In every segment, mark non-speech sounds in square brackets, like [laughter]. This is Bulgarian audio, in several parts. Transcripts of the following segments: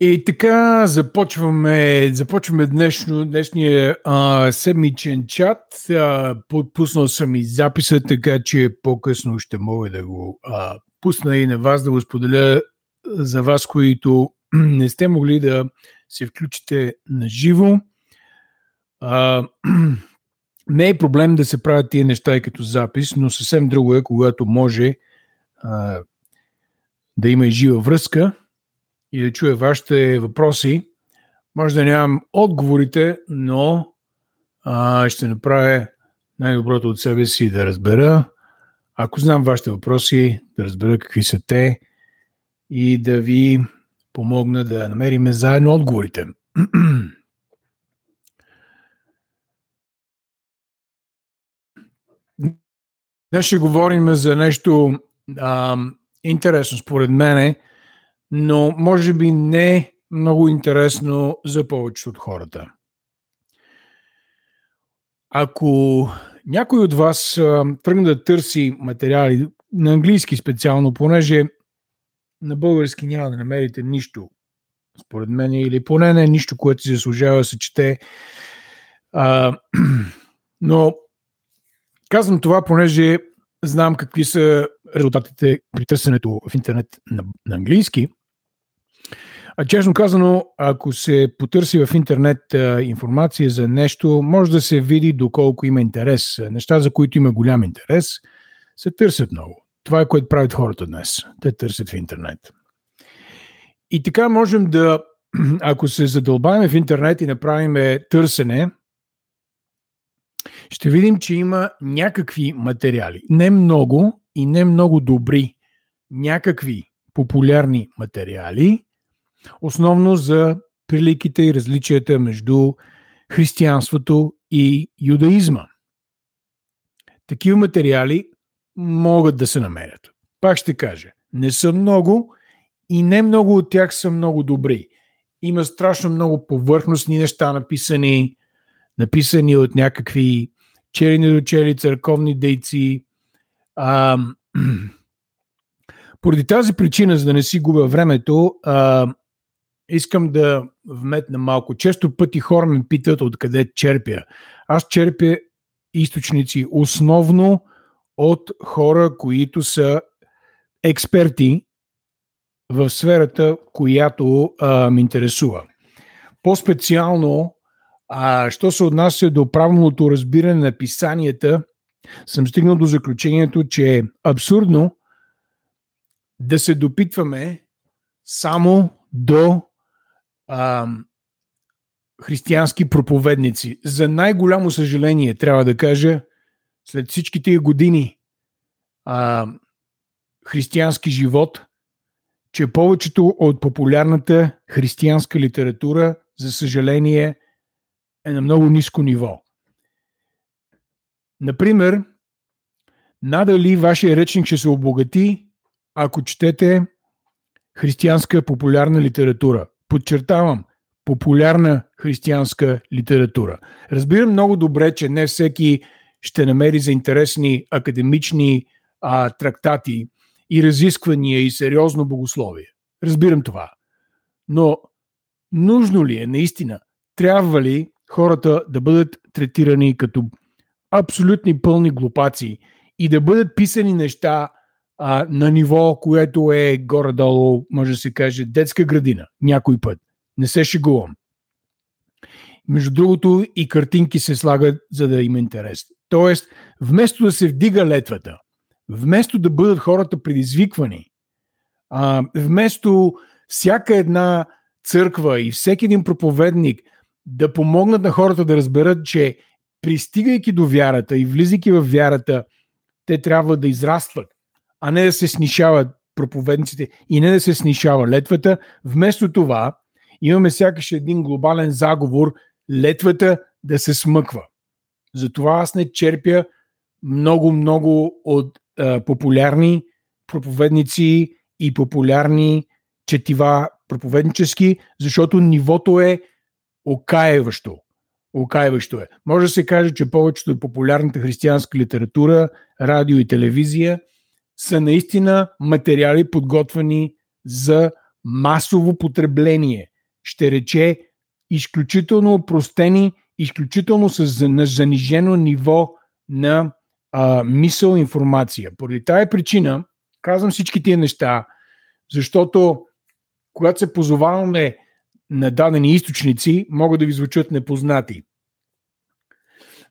И така започваме, започваме днешно, днешния а, седмичен чат. А, пуснал съм и записа, така че по-късно ще мога да го а, пусна и на вас, да го споделя за вас, които [clears throat] не сте могли да се включите на живо. [clears throat] Не е проблем да се правят тия неща и като запис, но съвсем друго е, когато може а, да има и жива връзка и да чуя вашите въпроси. Може да нямам отговорите, но а, ще направя най-доброто от себе си да разбера. Ако знам вашите въпроси, да разбера какви са те и да ви помогна да намерим заедно отговорите. [clears throat] Днес ще говорим за нещо а, интересно според мене но може би не много интересно за повечето от хората. Ако някой от вас тръгне да търси материали на английски специално, понеже на български няма да намерите нищо, според мен, или поне не нищо, което се заслужава да се чете. А, [clears throat] но казвам това, понеже знам какви са резултатите при търсенето в интернет на, на английски. А честно казано, ако се потърси в интернет а, информация за нещо, може да се види доколко има интерес. Неща, за които има голям интерес, се търсят много. Това е което правят хората днес. Те търсят в интернет. И така можем да, [clears throat] ако се задълбаем в интернет и направим търсене, ще видим, че има някакви материали. Не много и не много добри. Някакви популярни материали, основно за приликите и различията между християнството и юдаизма. Такива материали могат да се намерят. Пак ще кажа, не са много и не много от тях са много добри. Има страшно много повърхностни неща написани, написани от някакви чели недочели църковни дейци. А, [clears throat] поради тази причина, за да не си губя времето, а, искам да вметна малко. Често пъти хора ме питат откъде черпя. Аз черпя източници основно от хора, които са експерти в сферата, която а, ме интересува. По-специално, а, що се отнася до правилното разбиране на писанията, съм стигнал до заключението, че е абсурдно да се допитваме само до а, християнски проповедници. За най-голямо съжаление, трябва да кажа, след всичките години а, християнски живот, че повечето от популярната християнска литература, за съжаление, е на много ниско ниво. Например, надали вашия речник ще се обогати, ако четете християнска популярна литература. Подчертавам, популярна християнска литература. Разбирам много добре, че не всеки ще намери за интересни академични а, трактати и разисквания и сериозно богословие. Разбирам това. Но нужно ли е наистина? Трябва ли хората да бъдат третирани като абсолютни пълни глупаци и да бъдат писани неща, а, на ниво, което е горе-долу, може да се каже, детска градина, някой път. Не се шегувам. Между другото, и картинки се слагат, за да има интерес. Тоест, вместо да се вдига летвата, вместо да бъдат хората предизвиквани, а, вместо всяка една църква и всеки един проповедник да помогнат на хората да разберат, че пристигайки до вярата и влизайки в вярата, те трябва да израстват а не да се снишават проповедниците и не да се снишава летвата. Вместо това имаме сякаш един глобален заговор летвата да се смъква. Затова аз не черпя много-много от е, популярни проповедници и популярни четива проповеднически, защото нивото е окаеващо. Окайващо е. Може да се каже, че повечето от популярната християнска литература, радио и телевизия са наистина материали подготвени за масово потребление. Ще рече изключително опростени, изключително с занижено ниво на а, мисъл информация. Поради тая причина казвам всички тия неща, защото когато се позоваваме на дадени източници, могат да ви звучат непознати.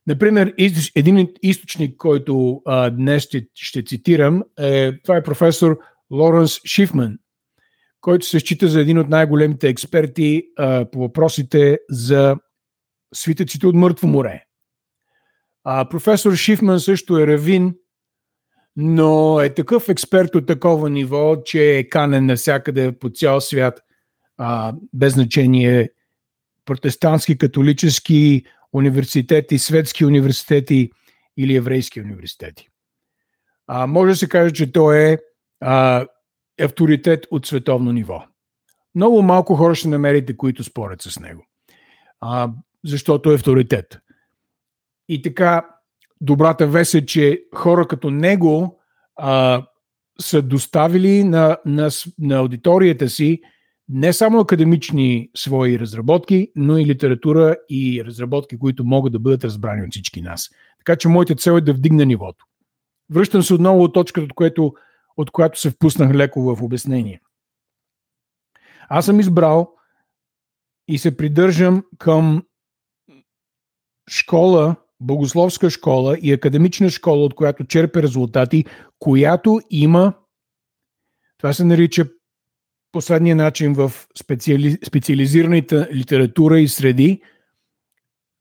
Например, един източник, който а, днес ще, ще цитирам, е, това е професор Лоренс Шифман, който се счита за един от най-големите експерти а, по въпросите за свитъците от Мъртво море. А, професор Шифман също е равин, но е такъв експерт от такова ниво, че е канен навсякъде по цял свят, а, без значение протестантски, католически университети, светски университети или еврейски университети. А, може да се каже, че той е а, авторитет от световно ниво. Много малко хора ще намерите, които спорят с него, а, защото е авторитет. И така, добрата вест е, че хора като него а, са доставили на, на, на аудиторията си не само академични свои разработки, но и литература и разработки, които могат да бъдат разбрани от всички нас. Така че моята цел е да вдигна нивото. Връщам се отново от точката, от, което, от която се впуснах леко в обяснение. Аз съм избрал и се придържам към школа, богословска школа и академична школа, от която черпя резултати, която има, това се нарича последния начин в специали, специализираната литература и среди.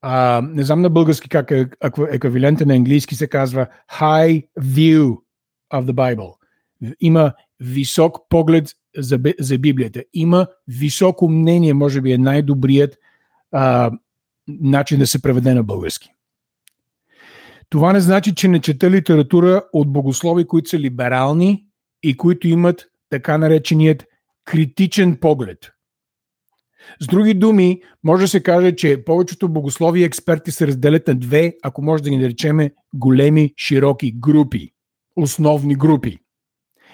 А, не знам на български как е еквивалента на английски се казва High View of the Bible. Има висок поглед за, за Библията. Има високо мнение, може би е най-добрият а, начин да се преведе на български. Това не значи, че не чета литература от богослови, които са либерални и които имат така нареченият критичен поглед. С други думи, може да се каже, че повечето богослови експерти се разделят на две, ако може да ги наречеме големи, широки групи, основни групи.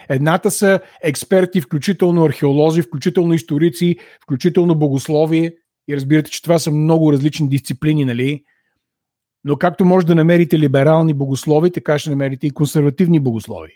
Едната са експерти, включително археолози, включително историци, включително богословие. И разбирате, че това са много различни дисциплини, нали? Но както може да намерите либерални богослови, така ще намерите и консервативни богослови.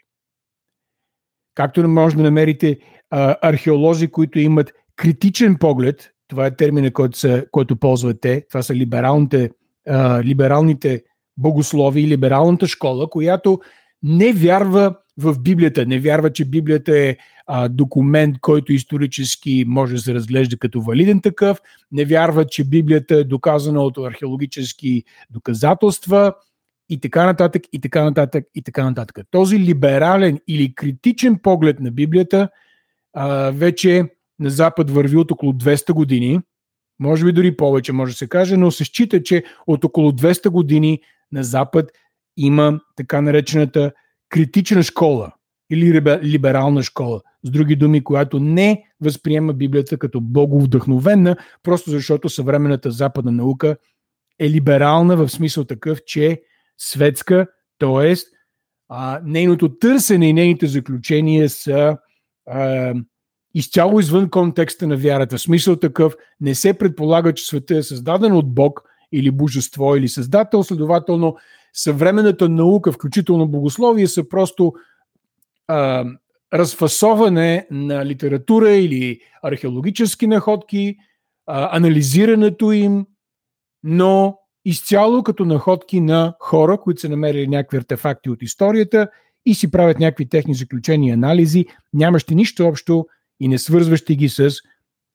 Както не може да намерите а, археолози, които имат критичен поглед, това е термина, който, са, който ползват те, това са либералните, а, либералните богослови и либералната школа, която не вярва в Библията, не вярва, че Библията е а, документ, който исторически може да се разглежда като валиден такъв, не вярва, че Библията е доказана от археологически доказателства, и така нататък, и така нататък, и така нататък. Този либерален или критичен поглед на Библията а, вече на Запад върви от около 200 години, може би дори повече, може да се каже, но се счита, че от около 200 години на Запад има така наречената критична школа или либерална школа. С други думи, която не възприема Библията като боговдъхновена, просто защото съвременната западна наука е либерална в смисъл такъв, че светска, т.е. нейното търсене и нейните заключения са а, изцяло извън контекста на вярата. В смисъл такъв не се предполага, че света е създаден от Бог или божество или създател, следователно съвременната наука, включително богословие, са просто а, разфасоване на литература или археологически находки, а, анализирането им, но изцяло като находки на хора, които са намерили някакви артефакти от историята и си правят някакви техни заключения и анализи, нямащи нищо общо и не свързващи ги с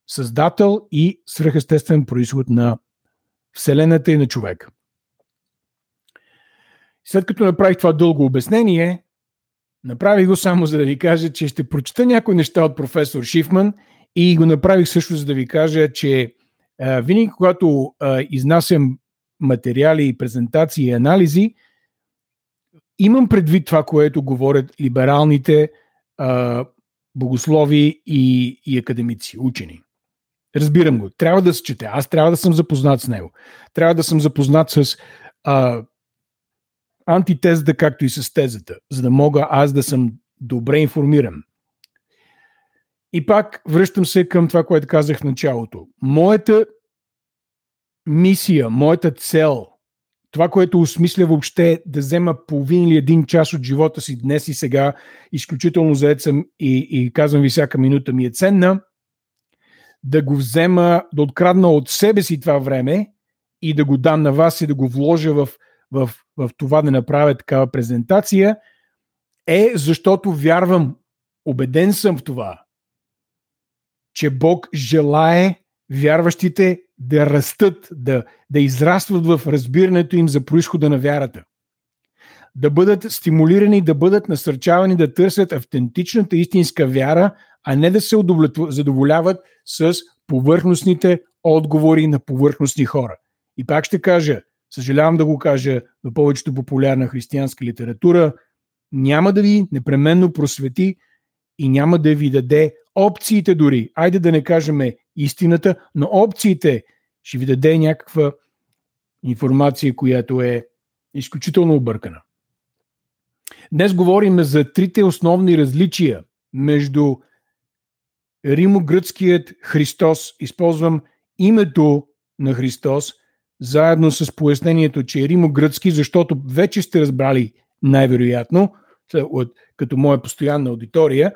създател и свръхестествен происход на Вселената и на човека. След като направих това дълго обяснение, направих го само за да ви кажа, че ще прочета някои неща от професор Шифман и го направих също за да ви кажа, че винаги когато изнасям материали и презентации и анализи, имам предвид това, което говорят либералните а, богослови и, и академици, учени. Разбирам го. Трябва да се чете. Аз трябва да съм запознат с него. Трябва да съм запознат с а, антитезата, както и с тезата, за да мога аз да съм добре информиран. И пак връщам се към това, което казах в началото. Моята мисия, моята цел, това, което осмисля въобще да взема половин или един час от живота си днес и сега, изключително заед съм и, и казвам ви всяка минута ми е ценна, да го взема, да открадна от себе си това време и да го дам на вас и да го вложа в, в, в това да направя такава презентация, е защото вярвам, убеден съм в това, че Бог желае вярващите да растат, да, да израстват в разбирането им за происхода на вярата. Да бъдат стимулирани, да бъдат насърчавани да търсят автентичната истинска вяра, а не да се задоволяват с повърхностните отговори на повърхностни хора. И пак ще кажа, съжалявам да го кажа в повечето популярна християнска литература, няма да ви непременно просвети и няма да ви даде опциите дори. Айде да не кажем истината, но опциите ще ви даде някаква информация, която е изключително объркана. Днес говорим за трите основни различия между римо-гръцкият Христос. Използвам името на Христос, заедно с пояснението, че е римо-гръцки, защото вече сте разбрали най-вероятно, като моя постоянна аудитория,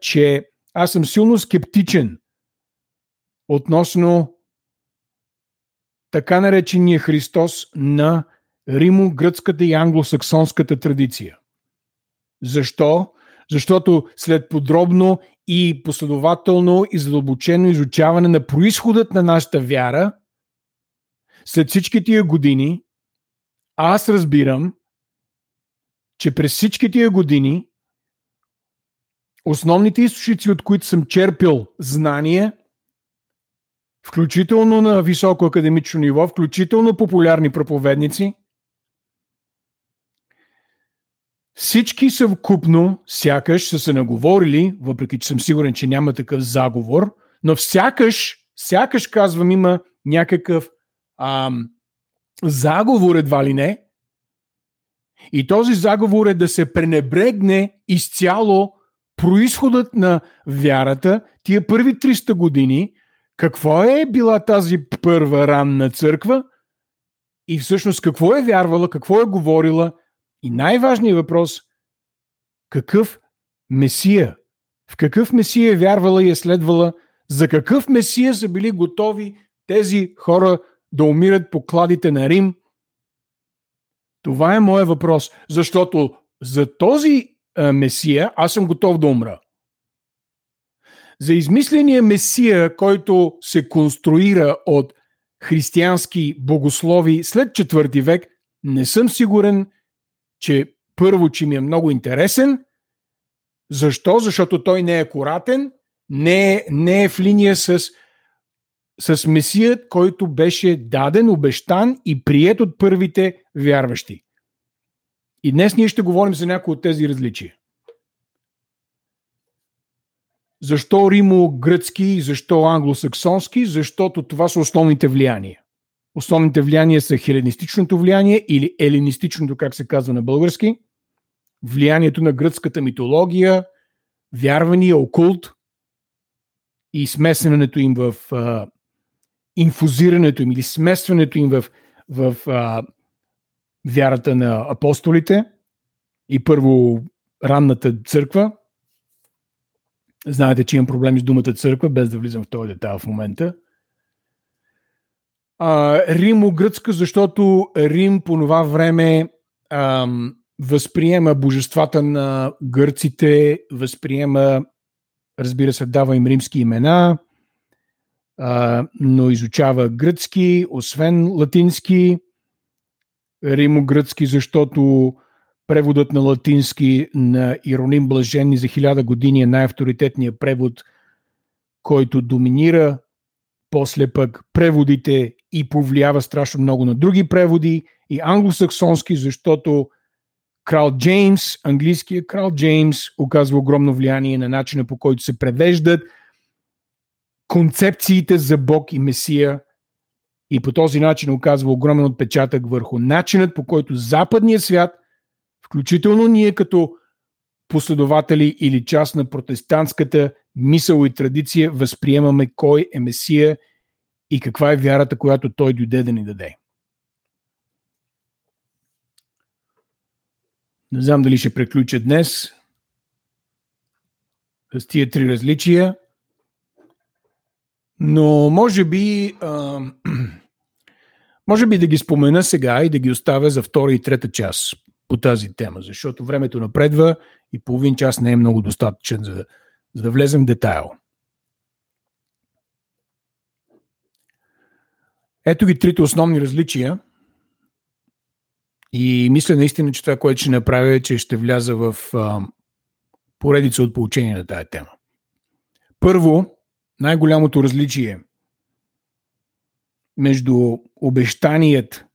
че аз съм силно скептичен относно така наречения Христос на римо-гръцката и англосаксонската традиция. Защо? Защото след подробно и последователно и задълбочено изучаване на происходът на нашата вяра, след всички тия години, аз разбирам, че през всички тия години основните източници, от които съм черпил знания, включително на високо академично ниво, включително популярни проповедници, всички съвкупно, сякаш са се наговорили, въпреки че съм сигурен, че няма такъв заговор, но сякаш, сякаш казвам, има някакъв ам, заговор едва ли не. И този заговор е да се пренебрегне изцяло происходът на вярата, тия първи 300 години, какво е била тази първа ранна църква и всъщност какво е вярвала, какво е говорила и най-важният въпрос какъв Месия, в какъв Месия е вярвала и е следвала, за какъв Месия са били готови тези хора да умират по кладите на Рим? Това е моят въпрос, защото за този Месия, аз съм готов да умра. За измисления Месия, който се конструира от християнски богослови след четвърти век, не съм сигурен, че първо, че ми е много интересен. Защо? Защото той не е акуратен, не е, не е в линия с, с Месият, който беше даден, обещан и прият от първите вярващи. И днес ние ще говорим за някои от тези различия. Защо римо-гръцки защо англосаксонски? Защото това са основните влияния. Основните влияния са хеленистичното влияние или елинистичното, как се казва на български, влиянието на гръцката митология, вярвания, окулт и смесването им в а, инфузирането им или смесването им в, в а, вярата на апостолите и първо ранната църква. Знаете, че имам проблеми с думата църква, без да влизам в този детайл в момента. Римо-гръцка, защото Рим по това време ам, възприема божествата на гърците, възприема, разбира се, дава им римски имена, а, но изучава гръцки, освен латински римо-гръцки, защото преводът на латински на Ироним Блажени за хиляда години е най-авторитетният превод, който доминира. После пък преводите и повлиява страшно много на други преводи и англосаксонски, защото крал Джеймс, английският крал Джеймс, оказва огромно влияние на начина по който се превеждат концепциите за Бог и Месия и по този начин оказва огромен отпечатък върху начинът по който западният свят, включително ние като последователи или част на протестантската мисъл и традиция, възприемаме кой е Месия и каква е вярата, която той дойде да ни даде. Не знам дали ще приключа днес с тия три различия, но може би, а, [clears throat] може би да ги спомена сега и да ги оставя за втора и трета част по тази тема, защото времето напредва и половин час не е много достатъчен за, за да влезем в детайл. Ето ги трите основни различия. И мисля наистина, че това, което ще направя, е, че ще вляза в а, поредица от получения на тая тема. Първо, най-голямото различие между обещаният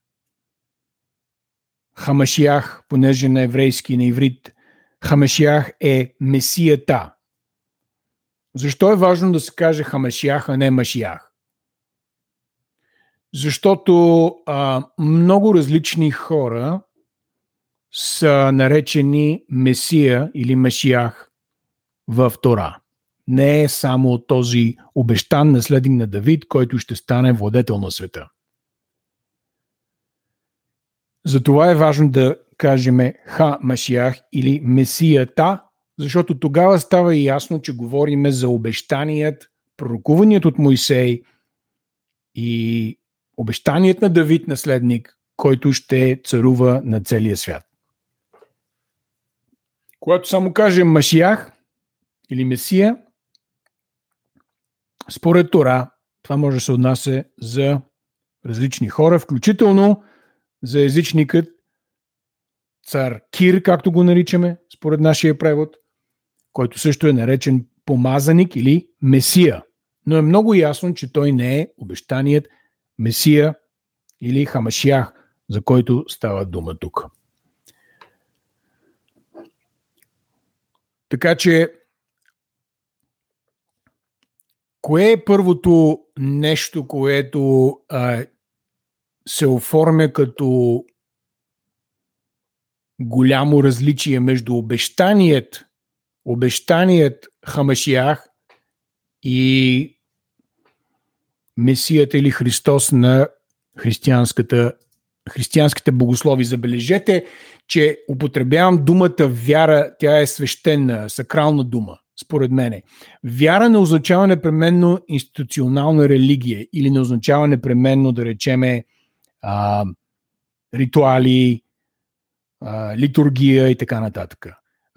Хамашиях, понеже на еврейски, на иврит, Хамашиях е Месията. Защо е важно да се каже Хамашиях, а не Машиях? Защото а, много различни хора са наречени Месия или Машиях в Тора. Не е само този обещан наследник на Давид, който ще стане владетел на света. Затова е важно да кажем Ха Машиях или Месията, защото тогава става ясно, че говориме за обещаният, пророкуваният от Моисей и обещаният на Давид наследник, който ще царува на целия свят. Когато само кажем Машиях или Месия, според Тора, това може да се отнася за различни хора, включително за езичникът цар Кир, както го наричаме, според нашия превод, който също е наречен помазаник или Месия. Но е много ясно, че той не е обещаният Месия или Хамашиях, за който става дума тук. Така че, кое е първото нещо, което а, се оформя като голямо различие между обещаният, обещаният Хамашиях и Месията или Христос на християнската, християнските богослови. Забележете, че употребявам думата вяра, тя е свещена, сакрална дума, според мене. Вяра не означава непременно институционална религия или не означава непременно, да речеме, а, ритуали, а, литургия и така нататък.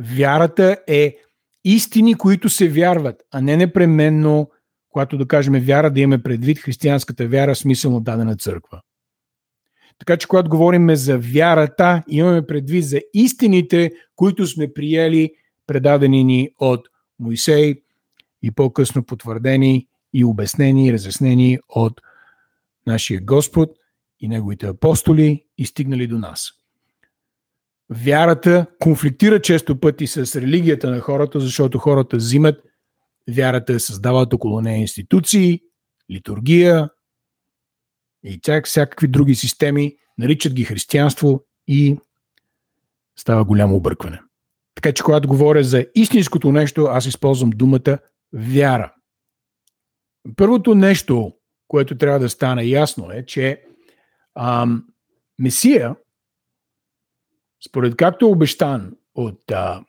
Вярата е истини, които се вярват, а не непременно, когато да кажем вяра, да имаме предвид християнската вяра, смисъл от дадена църква. Така че, когато говорим за вярата, имаме предвид за истините, които сме приели, предадени ни от Моисей и по-късно потвърдени и обяснени и разяснени от нашия Господ и неговите апостоли и стигнали до нас. Вярата конфликтира често пъти с религията на хората, защото хората взимат вярата, създават около нея институции, литургия, и тях всякакви други системи, наричат ги християнство и става голямо объркване. Така че, когато говоря за истинското нещо, аз използвам думата вяра. Първото нещо, което трябва да стане ясно е, че ам, Месия, според както е обещан от а,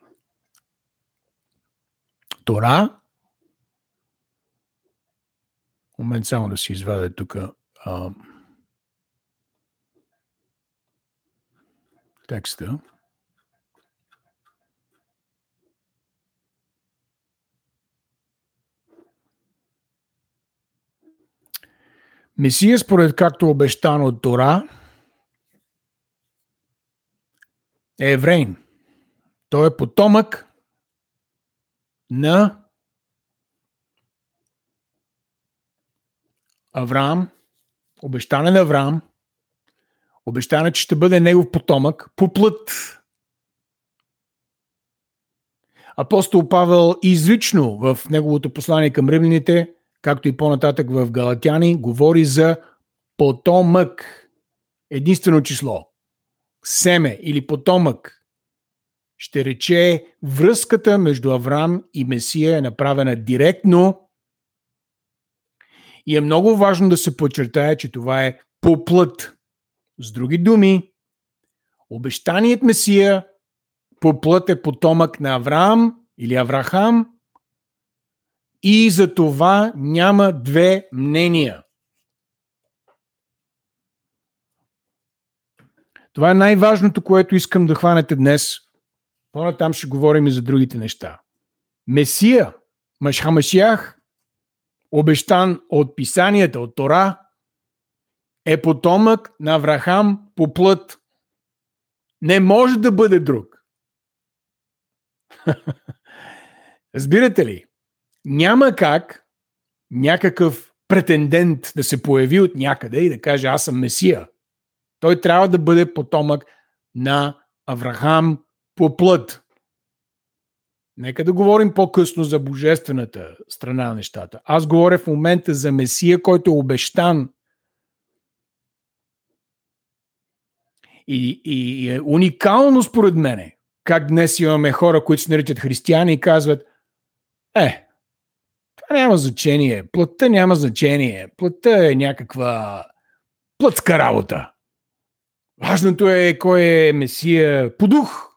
Тора, момент само да си извадя тук а, текста. Месия, според както обещано от Тора, е еврейн. Той е потомък на Авраам, обещане на Авраам, обещане, че ще бъде негов потомък по плът. Апостол Павел изрично в неговото послание към римляните както и по-нататък в Галатяни, говори за потомък. Единствено число. Семе или потомък. Ще рече връзката между Авраам и Месия е направена директно и е много важно да се подчертая, че това е по плът. С други думи, обещаният Месия по плът е потомък на Авраам или Аврахам и за това няма две мнения. Това е най-важното, което искам да хванете днес. По-натам ще говорим и за другите неща. Месия, Машхамашях, обещан от писанията, от Тора, е потомък на Аврахам по плът. Не може да бъде друг. [laughs] Разбирате ли? Няма как някакъв претендент да се появи от някъде и да каже аз съм Месия. Той трябва да бъде потомък на Аврахам по плът. Нека да говорим по-късно за божествената страна на нещата. Аз говоря в момента за Месия, който е обещан. И, и е уникално според мене, как днес имаме хора, които се наричат християни и казват, е, няма значение, плътта няма значение, плътта е някаква плътска работа. Важното е кой е Месия по дух.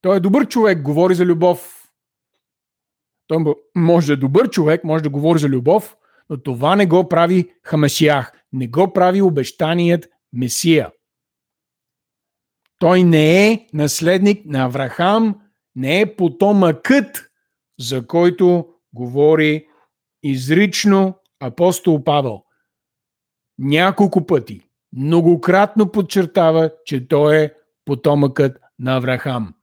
Той е добър човек, говори за любов. Той може да е добър човек, може да говори за любов, но това не го прави Хамашиях. Не го прави обещаният Месия. Той не е наследник на Аврахам, не е потомъкът, за който говори изрично апостол Павел. Няколко пъти, многократно подчертава, че той е потомъкът на Аврахам.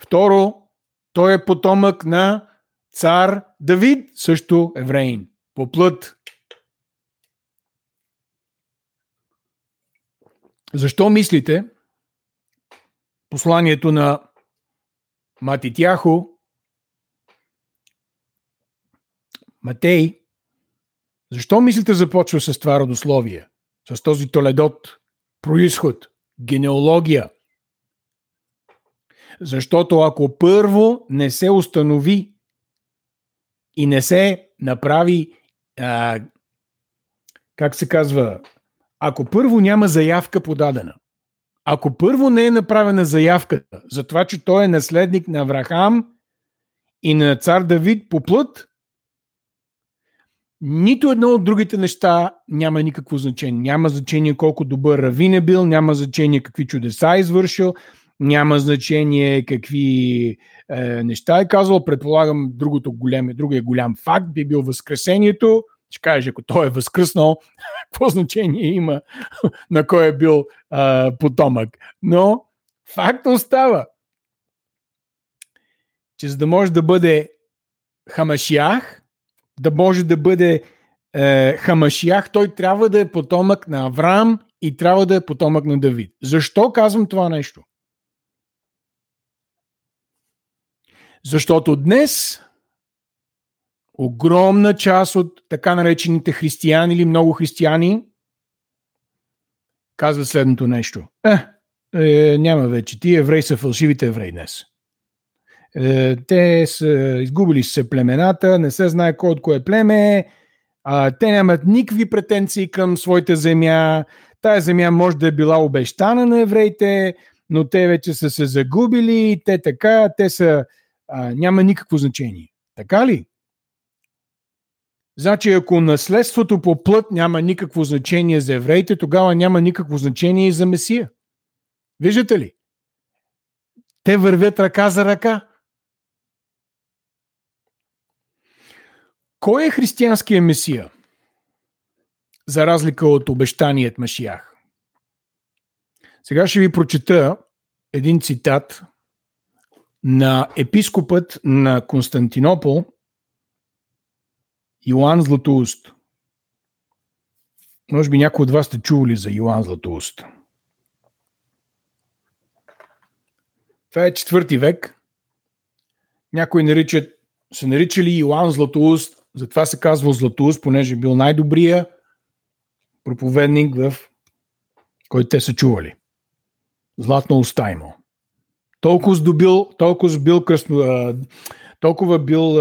Второ, той е потомък на цар Давид, също евреин, по плът. Защо мислите посланието на Матитяхо, Матей, защо мислите започва с това родословие? С този толедот, происход, генеалогия – защото ако първо не се установи и не се направи, а, как се казва, ако първо няма заявка подадена, ако първо не е направена заявката за това, че той е наследник на Аврахам и на цар Давид по плът, нито едно от другите неща няма никакво значение. Няма значение колко добър равин е бил, няма значение какви чудеса е извършил, няма значение какви е, неща е казал. Предполагам, другото голем, другия голям факт би бил възкресението. Ще кажеш, ако той е възкръснал, [laughs] какво значение има [laughs] на кой е бил е, потомък. Но факт остава, че за да може да бъде Хамашиях, да може да бъде е, Хамашиях, той трябва да е потомък на Авраам и трябва да е потомък на Давид. Защо казвам това нещо? Защото днес огромна част от така наречените християни или много християни казват следното нещо. Е, е, няма вече. Ти евреи са фалшивите евреи днес. Е, те са изгубили се племената, не се знае кой от кое племе, а, те нямат никакви претенции към своята земя. Тая земя може да е била обещана на евреите, но те вече са се загубили, те така, те са а, няма никакво значение. Така ли? Значи, ако наследството по плът няма никакво значение за евреите, тогава няма никакво значение и за Месия. Виждате ли? Те вървят ръка за ръка. Кой е християнския Месия? За разлика от обещаният Машиях. Сега ще ви прочета един цитат на епископът на Константинопол Йоанн Златоуст. Може би някой от вас сте чували за Йоанн Златоуст. Това е четвърти век. Някои наричат се наричали Йоан Златоуст, затова се казва Златоуст, понеже бил най-добрия проповедник, в който те са чували. Златна уста имал. Толкова здобил, толкова бил кръсно, толкова бил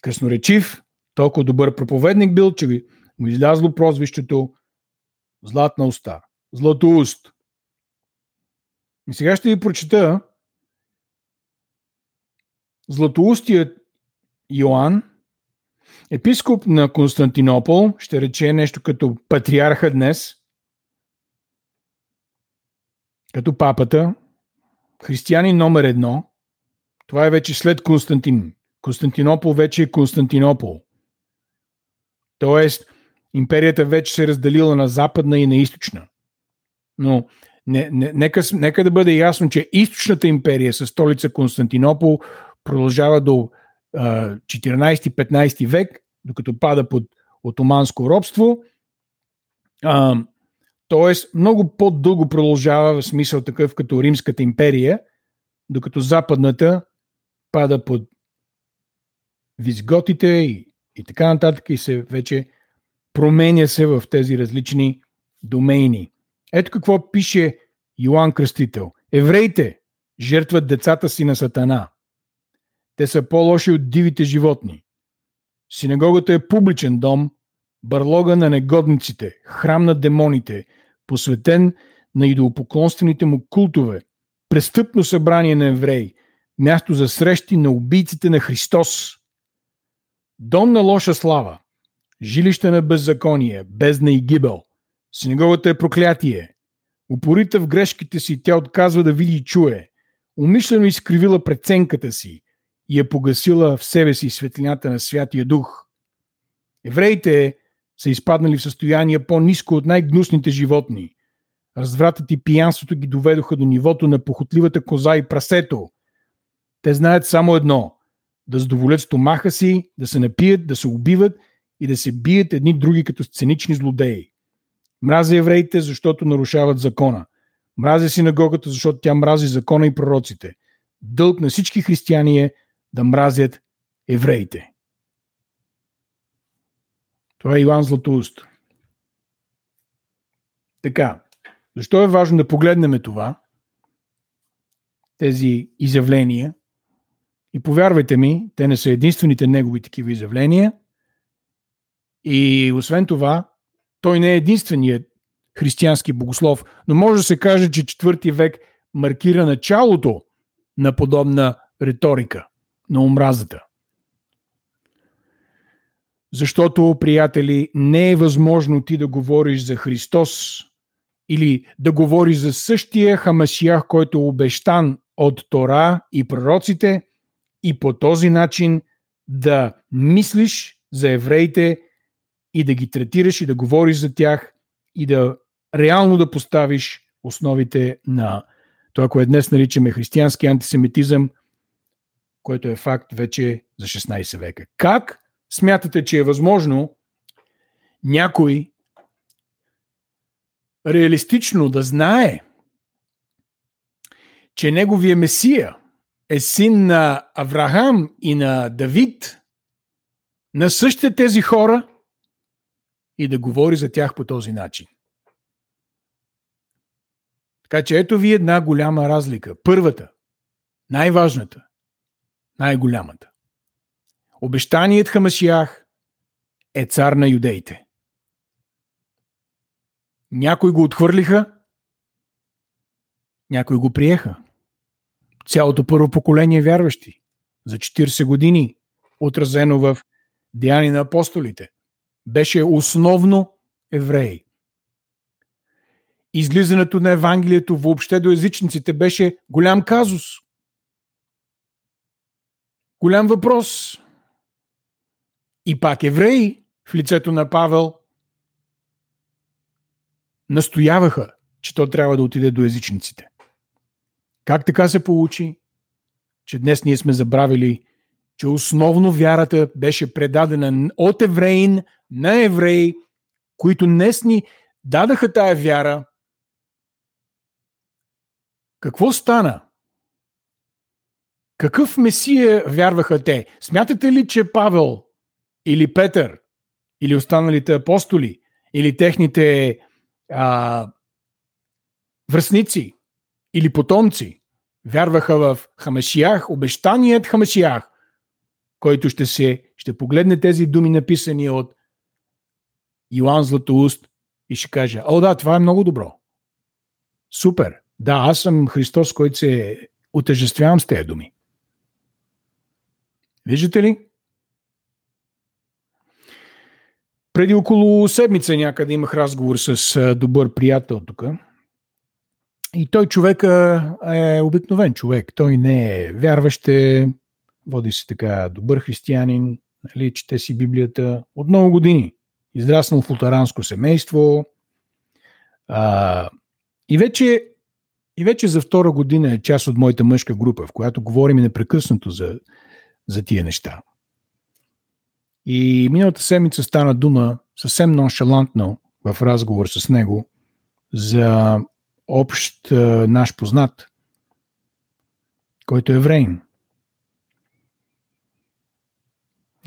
красноречив, толкова добър проповедник бил, че му излязло прозвището Златна уста. Златоуст. И сега ще ви прочета Златоустият Йоанн, епископ на Константинопол, ще рече нещо като патриарха днес, като папата, християнин номер едно, това е вече след Константин. Константинопол вече е Константинопол. Тоест, империята вече се е разделила на западна и на източна. Но не, не, нека, нека да бъде ясно, че източната империя с столица Константинопол продължава до 14-15 век, докато пада под отоманско робство. А, тоест, много по-дълго продължава в смисъл такъв като Римската империя, докато западната пада под визготите и, и така нататък и се вече променя се в тези различни домейни. Ето какво пише Йоанн Кръстител. Евреите жертват децата си на Сатана – те са по-лоши от дивите животни. Синагогата е публичен дом, барлога на негодниците, храм на демоните, посветен на идолопоклонствените му култове, престъпно събрание на евреи, място за срещи на убийците на Христос. Дом на лоша слава, жилище на беззаконие, бездна и гибел. Синагогата е проклятие. Упорита в грешките си, тя отказва да види и чуе. Умишлено изкривила преценката си и е погасила в себе си светлината на Святия Дух. Евреите са изпаднали в състояние по-низко от най-гнусните животни. Развратът и пиянството ги доведоха до нивото на похотливата коза и прасето. Те знаят само едно – да задоволят стомаха си, да се напият, да се убиват и да се бият едни други като сценични злодеи. Мразя евреите, защото нарушават закона. Мразя синагогата, защото тя мрази закона и пророците. Дълг на всички християни е да мразят евреите. Това е Иван Златоуст. Така, защо е важно да погледнем това, тези изявления? И повярвайте ми, те не са единствените негови такива изявления. И освен това, той не е единственият християнски богослов, но може да се каже, че четвърти век маркира началото на подобна риторика на омразата. Защото, приятели, не е възможно ти да говориш за Христос или да говориш за същия Хамасиях, който е обещан от Тора и пророците и по този начин да мислиш за евреите и да ги третираш и да говориш за тях и да реално да поставиш основите на това, което днес наричаме християнски антисемитизъм, който е факт вече за 16 века. Как смятате, че е възможно някой реалистично да знае, че неговия Месия е син на Авраам и на Давид, на същите тези хора и да говори за тях по този начин. Така че ето ви една голяма разлика. Първата, най-важната, най-голямата. Обещаният Хамашиях е цар на юдеите. Някои го отхвърлиха, някои го приеха. Цялото първо поколение вярващи за 40 години, отразено в Деяни на апостолите, беше основно евреи. Излизането на Евангелието въобще до езичниците беше голям казус – Голям въпрос. И пак евреи в лицето на Павел настояваха, че то трябва да отиде до езичниците. Как така се получи, че днес ние сме забравили, че основно вярата беше предадена от евреин на евреи, които днес ни дадаха тая вяра. Какво стана? Какъв месия вярваха те? Смятате ли, че Павел или Петър или останалите апостоли или техните а, връзници или потомци вярваха в Хамашиях, обещаният Хамашиях, който ще се ще погледне тези думи написани от Йоан Златоуст и ще каже, о да, това е много добро. Супер. Да, аз съм Христос, който се отъжествявам с тези думи. Виждате ли? Преди около седмица някъде имах разговор с добър приятел тук. И той човек е обикновен човек. Той не е вярващ, води се така добър християнин, нали, чете си Библията от много години. Израснал в лутаранско семейство. А, и, вече, и вече за втора година е част от моята мъжка група, в която говорим непрекъснато за, за тия неща. И миналата седмица стана дума съвсем ноншалантно в разговор с него за общ наш познат, който е евреин.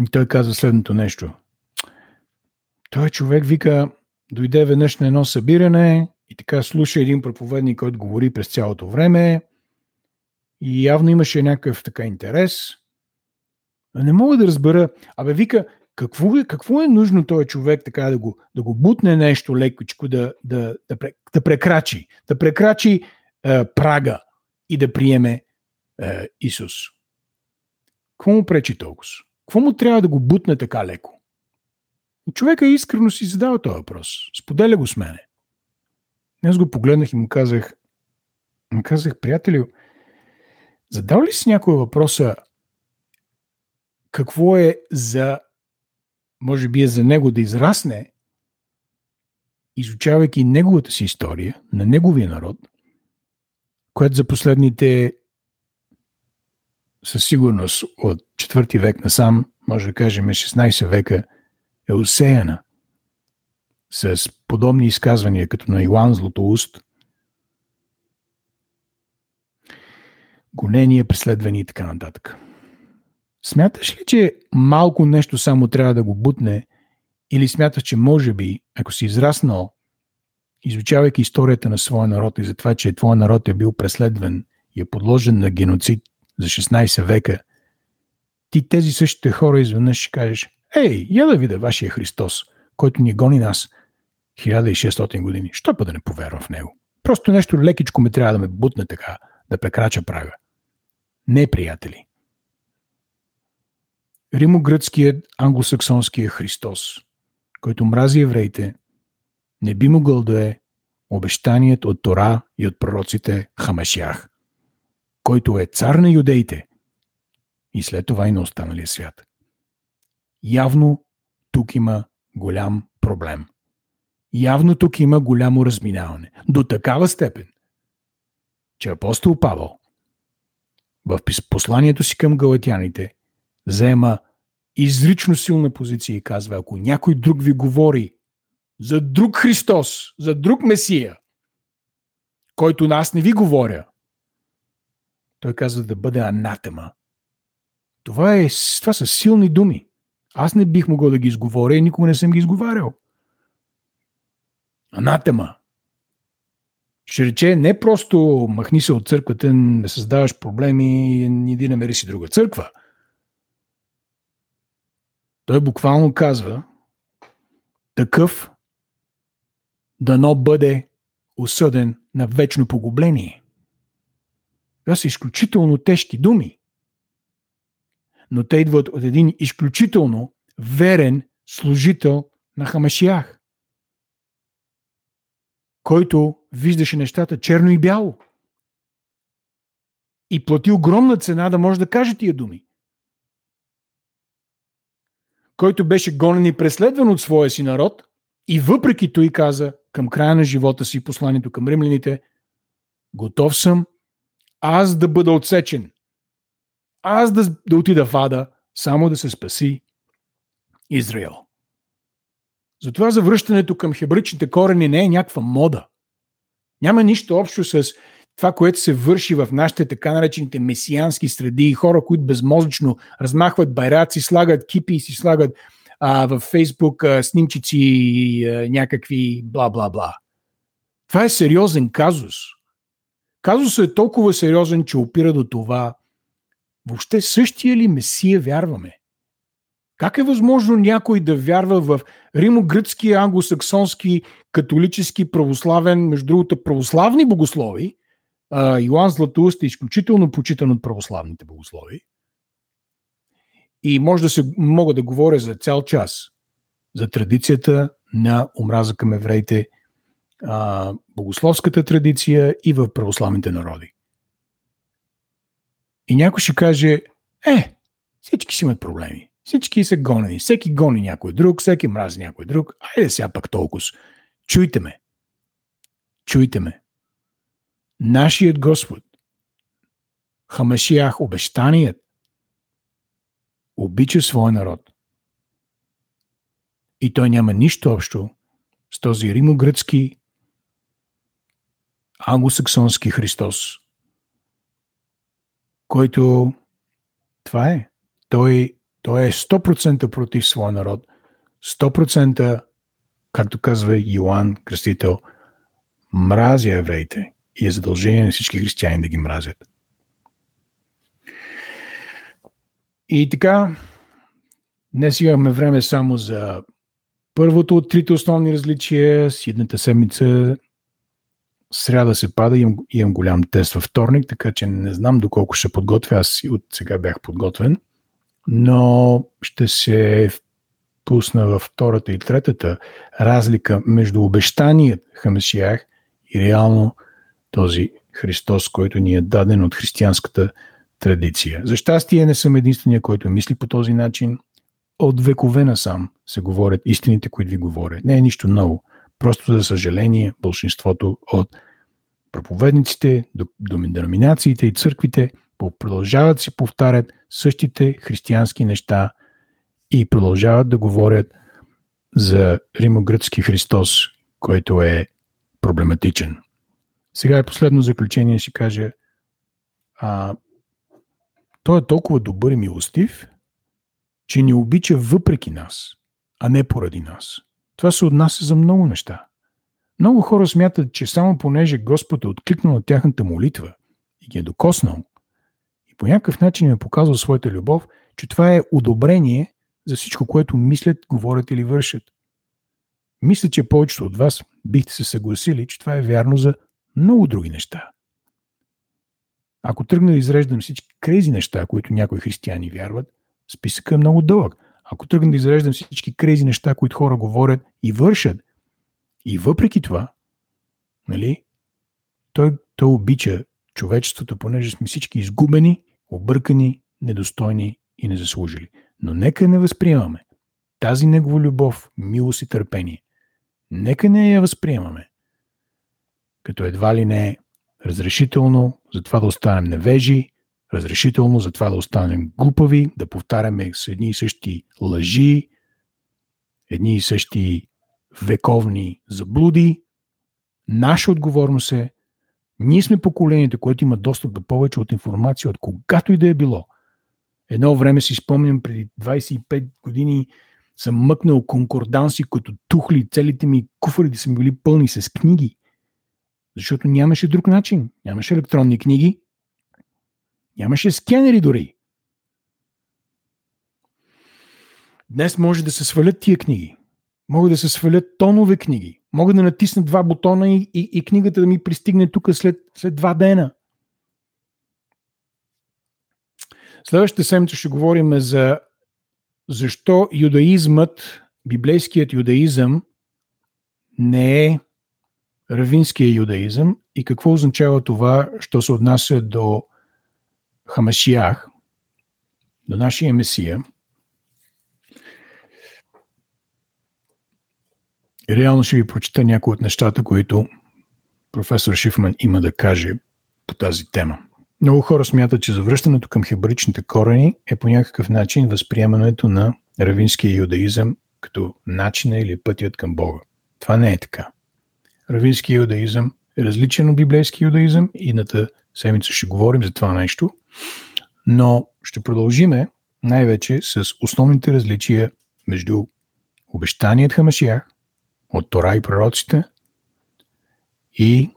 И той каза следното нещо. Той човек вика, дойде веднъж на едно събиране и така слуша един проповедник, който говори през цялото време и явно имаше някакъв така интерес. Не мога да разбера. Абе, вика, какво е, какво е нужно този човек така да го, да го бутне нещо лекичко, да, да, да, да прекрачи, да прекрачи е, прага и да приеме е, Исус? Какво му пречи толкова? Какво му трябва да го бутне така леко? Човека искрено си задава този въпрос. Споделя го с мене. Аз го погледнах и му казах, му казах, приятели, задал ли си някой въпроса какво е за, може би е за него да израсне, изучавайки неговата си история, на неговия народ, което за последните със сигурност от 4 век насам, може да кажем 16 века, е усеяна с подобни изказвания, като на Иоанн Златоуст, гонения, преследвани и така нататък. Смяташ ли, че малко нещо само трябва да го бутне или смяташ, че може би, ако си израснал, изучавайки историята на своя народ и за това, че твоя народ е бил преследван и е подложен на геноцид за 16 века, ти тези същите хора изведнъж ще кажеш, ей, я да видя вашия Христос, който ни гони нас 1600 години. Що па да не повярвам в него? Просто нещо лекичко ми трябва да ме бутне така, да прекрача прага. Не, приятели. Римогръцкият англосаксонския Христос, който мрази евреите, не би могъл да е обещаният от Тора и от пророците Хамашях, който е цар на юдеите и след това и на останалия свят. Явно тук има голям проблем. Явно тук има голямо разминаване. До такава степен, че апостол Павел в посланието си към галатяните заема изрично силна позиция и казва, ако някой друг ви говори за друг Христос, за друг Месия, който нас не ви говоря, той казва да бъде анатема. Това, е, това са силни думи. Аз не бих могъл да ги изговоря и никога не съм ги изговарял. Анатема. Ще рече не просто махни се от църквата, не създаваш проблеми и да намери си друга църква. Той буквално казва, такъв дано бъде осъден на вечно погубление. Това са изключително тежки думи. Но те идват от един изключително верен служител на Хамашиях който виждаше нещата черно и бяло. И плати огромна цена да може да каже тия думи. Който беше гонен и преследван от своя си народ и въпреки той каза към края на живота си посланието към римляните готов съм аз да бъда отсечен. Аз да, да отида в ада, само да се спаси Израел. Затова завръщането към хебричните корени не е някаква мода. Няма нищо общо с това, което се върши в нашите така наречените месиански среди и хора, които безмозъчно размахват байраци, слагат кипи и си слагат а, в Фейсбук а, снимчици и някакви бла-бла-бла. Това е сериозен казус. Казусът е толкова сериозен, че опира до това въобще същия ли Месия вярваме? Как е възможно някой да вярва в римогръцки, англосаксонски, католически, православен, между другото православни богослови, Йоан Златоуст е изключително почитан от православните богослови. И може да се, мога да говоря за цял час за традицията на омраза към евреите, а, богословската традиция и в православните народи. И някой ще каже, е, всички си имат проблеми. Всички са гонени. Всеки гони някой друг, всеки мрази някой друг. Айде сега пак толкова. Чуйте ме. Чуйте ме. Нашият Господ, Хамашиях, обещаният, обича своя народ. И той няма нищо общо с този римогръцки, англосаксонски Христос, който това е. Той, той е 100% против своя народ. 100%, както казва Йоанн Кръстител, мразя евреите и е задължение на всички християни да ги мразят. И така, днес имаме време само за първото от трите основни различия. С седмица сряда се пада, имам, имам голям тест във вторник, така че не знам доколко ще подготвя. Аз от сега бях подготвен. Но ще се пусна във втората и третата разлика между обещаният Хамесиях и реално този Христос, който ни е даден от християнската традиция. За щастие не съм единствения, който мисли по този начин. От векове насам се говорят истините, които ви говоря. Не е нищо ново. Просто за съжаление, большинството от проповедниците, доминациите и църквите продължават си повтарят същите християнски неща и продължават да говорят за римогръцки Христос, който е проблематичен. Сега е последно заключение, ще кажа, а, той е толкова добър и милостив, че ни обича въпреки нас, а не поради нас. Това се отнася за много неща. Много хора смятат, че само понеже Господ е откликнал на тяхната молитва и ги е докоснал, и по някакъв начин е показал своята любов, че това е одобрение за всичко, което мислят, говорят или вършат. Мисля, че повечето от вас бихте се съгласили, че това е вярно за много други неща. Ако тръгна да изреждам всички крези неща, които някои християни вярват, списъкът е много дълъг. Ако тръгна да изреждам всички крези неща, които хора говорят и вършат, и въпреки това, нали, той, той обича човечеството, понеже сме всички изгубени, объркани, недостойни и незаслужили. Но нека не възприемаме тази негова любов, милост и търпение. Нека не я възприемаме като едва ли не разрешително за това да останем невежи, разрешително за това да останем глупави, да повтаряме с едни и същи лъжи, едни и същи вековни заблуди. Наша отговорност е, ние сме поколението, което има достъп до повече от информация от когато и да е било. Едно време си спомням, преди 25 години съм мъкнал конкорданси, които тухли, целите ми куфари са били пълни с книги. Защото нямаше друг начин. Нямаше електронни книги. Нямаше скенери дори. Днес може да се свалят тия книги. Могат да се свалят тонове книги. Мога да натисна два бутона и, и, и книгата да ми пристигне тук след, след два дена. Следващата седмица ще говорим за защо юдаизмът, библейският юдаизъм не е равинския юдаизъм и какво означава това, що се отнася до Хамашиях, до нашия Месия. Реално ще ви прочита някои от нещата, които професор Шифман има да каже по тази тема. Много хора смятат, че завръщането към хебричните корени е по някакъв начин възприемането на равинския юдаизъм като начина или пътят към Бога. Това не е така. Равински юдаизъм е различен от библейски юдаизъм. Идната седмица ще говорим за това нещо. Но ще продължиме най-вече с основните различия между обещаният Хамашиях от Тора и пророците и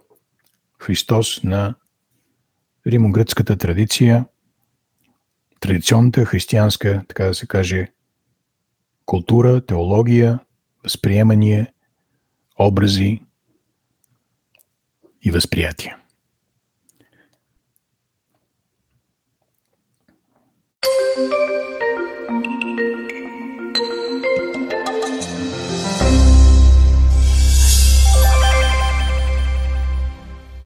Христос на римогръцката традиция, традиционната християнска, така да се каже, култура, теология, възприемание, образи и восприятия.